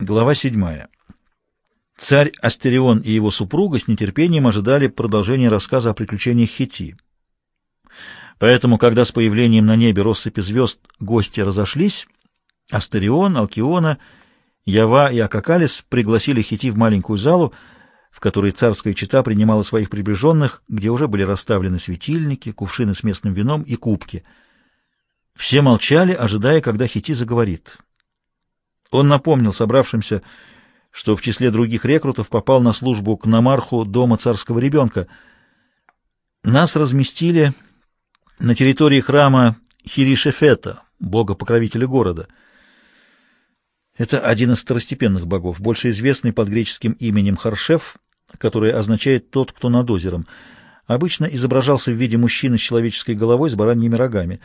Глава 7. Царь Астерион и его супруга с нетерпением ожидали продолжения рассказа о приключениях Хити. Поэтому, когда с появлением на небе россыпи звезд гости разошлись, Астерион, Алкиона, Ява и Акакалис пригласили Хити в маленькую залу, в которой царская чета принимала своих приближенных, где уже были расставлены светильники, кувшины с местным вином и кубки. Все молчали, ожидая, когда Хити заговорит. Он напомнил собравшимся, что в числе других рекрутов попал на службу к намарху дома царского ребенка. Нас разместили на территории храма Хиришефета, бога-покровителя города. Это один из второстепенных богов, больше известный под греческим именем Харшеф, которое означает «тот, кто над озером». Обычно изображался в виде мужчины с человеческой головой с бараньими рогами.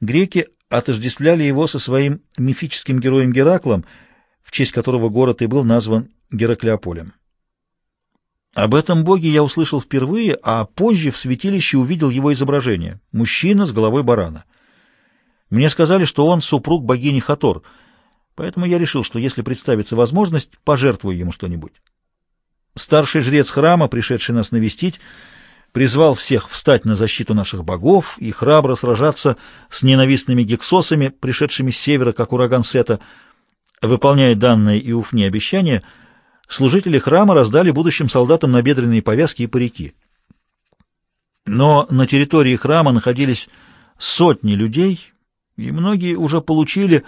Греки отождествляли его со своим мифическим героем Гераклом, в честь которого город и был назван Гераклеополем. Об этом боге я услышал впервые, а позже в святилище увидел его изображение — мужчина с головой барана. Мне сказали, что он супруг богини Хатор, поэтому я решил, что если представится возможность, пожертвую ему что-нибудь. Старший жрец храма, пришедший нас навестить, призвал всех встать на защиту наших богов и храбро сражаться с ненавистными гексосами, пришедшими с севера, как ураган Сета. Выполняя данное Иуфне обещание, служители храма раздали будущим солдатам набедренные повязки и парики. Но на территории храма находились сотни людей, и многие уже получили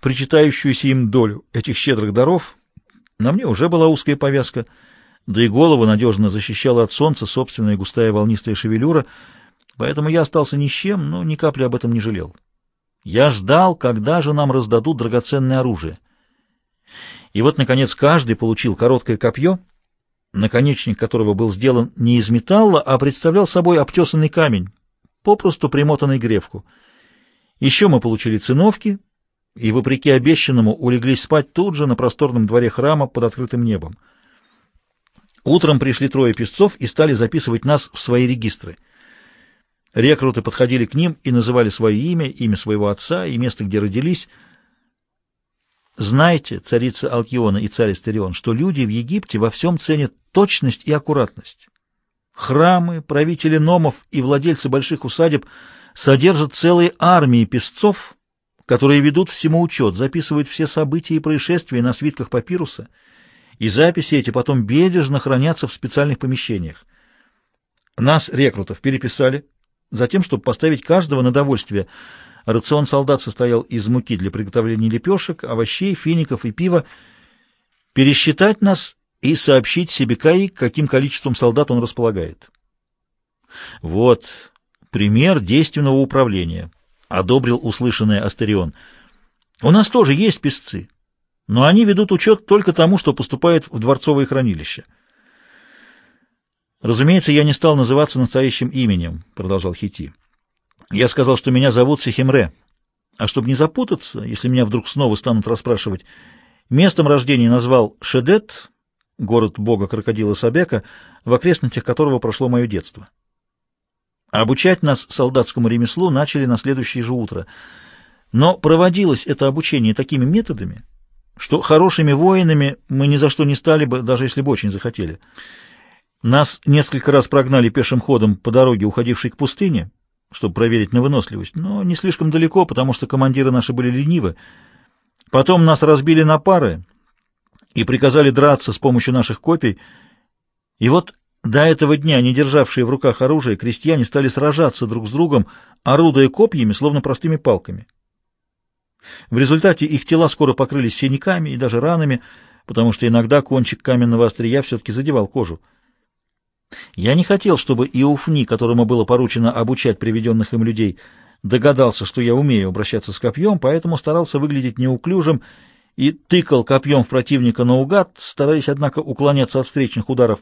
причитающуюся им долю этих щедрых даров. На мне уже была узкая повязка — да и голову надежно защищала от солнца собственная густая волнистая шевелюра, поэтому я остался ни с чем, но ни капли об этом не жалел. Я ждал, когда же нам раздадут драгоценное оружие. И вот, наконец, каждый получил короткое копье, наконечник которого был сделан не из металла, а представлял собой обтесанный камень, попросту примотанный гревку. Еще мы получили циновки и, вопреки обещанному, улеглись спать тут же на просторном дворе храма под открытым небом. Утром пришли трое песцов и стали записывать нас в свои регистры. Рекруты подходили к ним и называли свое имя, имя своего отца и место, где родились. Знайте, царица Алкиона и царь Астерион, что люди в Египте во всем ценят точность и аккуратность. Храмы, правители номов и владельцы больших усадеб содержат целые армии песцов, которые ведут всему учет, записывают все события и происшествия на свитках папируса — и записи эти потом бережно хранятся в специальных помещениях. Нас, рекрутов, переписали, затем, чтобы поставить каждого на довольствие. Рацион солдат состоял из муки для приготовления лепешек, овощей, фиников и пива. Пересчитать нас и сообщить себе Каи, каким количеством солдат он располагает. Вот пример действенного управления, — одобрил услышанное Астерион. У нас тоже есть песцы но они ведут учет только тому, что поступает в дворцовые хранилища. «Разумеется, я не стал называться настоящим именем», — продолжал Хити. «Я сказал, что меня зовут Сехимре. А чтобы не запутаться, если меня вдруг снова станут расспрашивать, местом рождения назвал Шедет, город бога крокодила Сабека, в окрестностях которого прошло мое детство. Обучать нас солдатскому ремеслу начали на следующее же утро. Но проводилось это обучение такими методами, что хорошими воинами мы ни за что не стали бы, даже если бы очень захотели. Нас несколько раз прогнали пешим ходом по дороге, уходившей к пустыне, чтобы проверить на выносливость, но не слишком далеко, потому что командиры наши были ленивы. Потом нас разбили на пары и приказали драться с помощью наших копий. И вот до этого дня, не державшие в руках оружие, крестьяне стали сражаться друг с другом, орудуя копьями, словно простыми палками. В результате их тела скоро покрылись синяками и даже ранами, потому что иногда кончик каменного острия все-таки задевал кожу. Я не хотел, чтобы Иуфни, которому было поручено обучать приведенных им людей, догадался, что я умею обращаться с копьем, поэтому старался выглядеть неуклюжим и тыкал копьем в противника наугад, стараясь, однако, уклоняться от встречных ударов.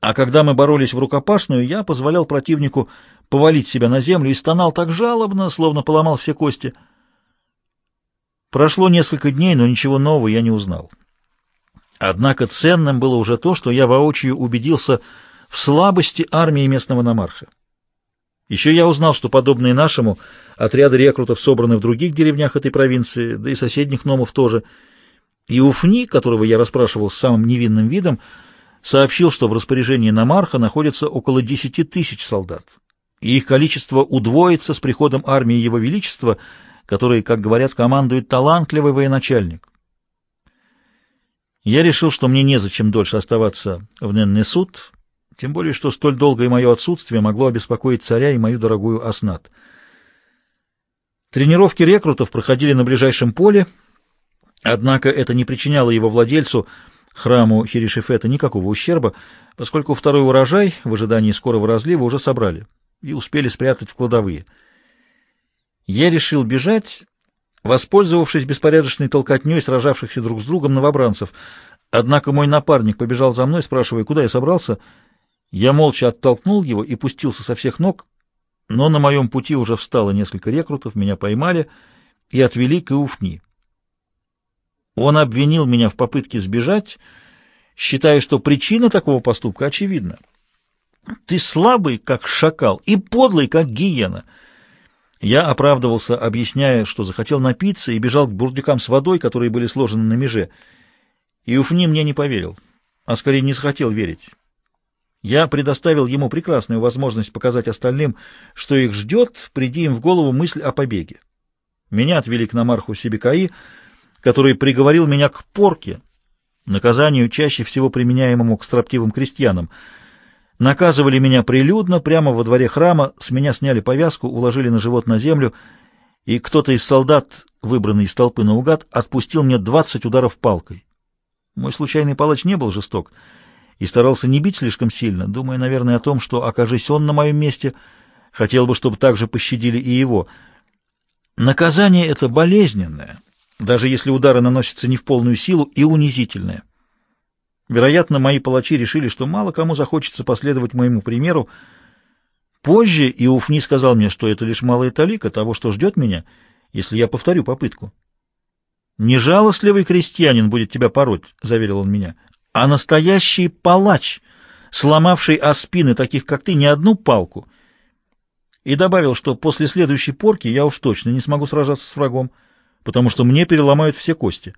А когда мы боролись в рукопашную, я позволял противнику повалить себя на землю и стонал так жалобно, словно поломал все кости — Прошло несколько дней, но ничего нового я не узнал. Однако ценным было уже то, что я воочию убедился в слабости армии местного намарха. Еще я узнал, что подобные нашему отряды рекрутов собраны в других деревнях этой провинции, да и соседних номов тоже. И Уфни, которого я расспрашивал с самым невинным видом, сообщил, что в распоряжении Намарха находится около десяти тысяч солдат, и их количество удвоится с приходом армии Его Величества, который, как говорят, командует талантливый военачальник. Я решил, что мне незачем дольше оставаться в Неннесут, тем более, что столь долгое мое отсутствие могло обеспокоить царя и мою дорогую Аснат. Тренировки рекрутов проходили на ближайшем поле, однако это не причиняло его владельцу, храму Хиришифета, никакого ущерба, поскольку второй урожай в ожидании скорого разлива уже собрали и успели спрятать в кладовые. Я решил бежать, воспользовавшись беспорядочной толкотней сражавшихся друг с другом новобранцев. Однако мой напарник побежал за мной, спрашивая, куда я собрался. Я молча оттолкнул его и пустился со всех ног, но на моем пути уже встало несколько рекрутов, меня поймали и отвели к Иуфни. Он обвинил меня в попытке сбежать, считая, что причина такого поступка очевидна. Ты слабый, как шакал, и подлый, как гиена. Я оправдывался, объясняя, что захотел напиться, и бежал к бурдюкам с водой, которые были сложены на меже. Иуфни мне не поверил, а скорее не захотел верить. Я предоставил ему прекрасную возможность показать остальным, что их ждет, приди им в голову мысль о побеге. Меня отвели к намарху Сибикаи, который приговорил меня к порке, наказанию, чаще всего применяемому к строптивым крестьянам. Наказывали меня прилюдно, прямо во дворе храма, с меня сняли повязку, уложили на живот на землю, и кто-то из солдат, выбранный из толпы наугад, отпустил мне двадцать ударов палкой. Мой случайный палач не был жесток и старался не бить слишком сильно, думая, наверное, о том, что, окажись он на моем месте, хотел бы, чтобы так же пощадили и его. Наказание это болезненное, даже если удары наносятся не в полную силу, и унизительное. Вероятно, мои палачи решили, что мало кому захочется последовать моему примеру. Позже Иуфни сказал мне, что это лишь малая талика того, что ждет меня, если я повторю попытку. «Не жалостливый крестьянин будет тебя пороть», — заверил он меня, — «а настоящий палач, сломавший о спины таких, как ты, не одну палку». И добавил, что после следующей порки я уж точно не смогу сражаться с врагом потому что мне переломают все кости.